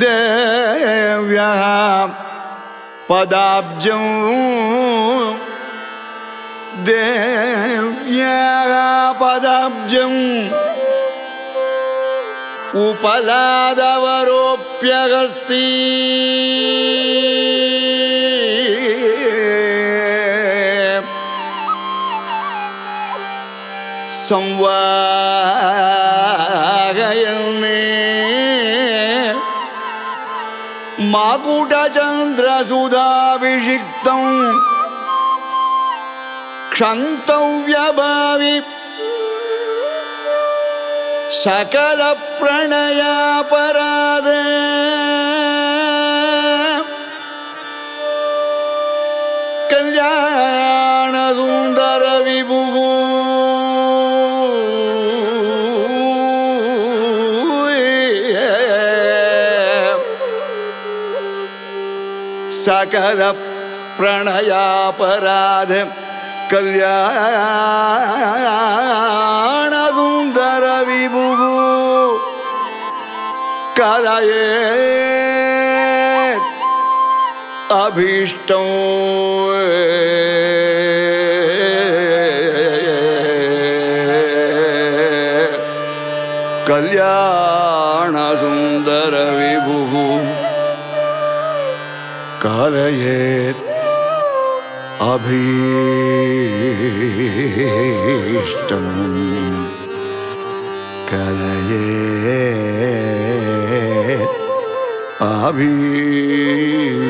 देव्यः पदाब्जं देव्यः पदाब्जम् उपलादवरोप्यगस्ति। संवागयन्ने माकुटचन्द्रसुधाभिषिक्तं क्षन्तव्यभावि सकलप्रणयापराध कल्याणसुन्दरविभुः सकल प्रणयापराध कल्याण सुंदर विभु करये अभीष्ट। कल्याण सुंदर विभु कलयेत् अभीष्टम् कलये अभीष्टम्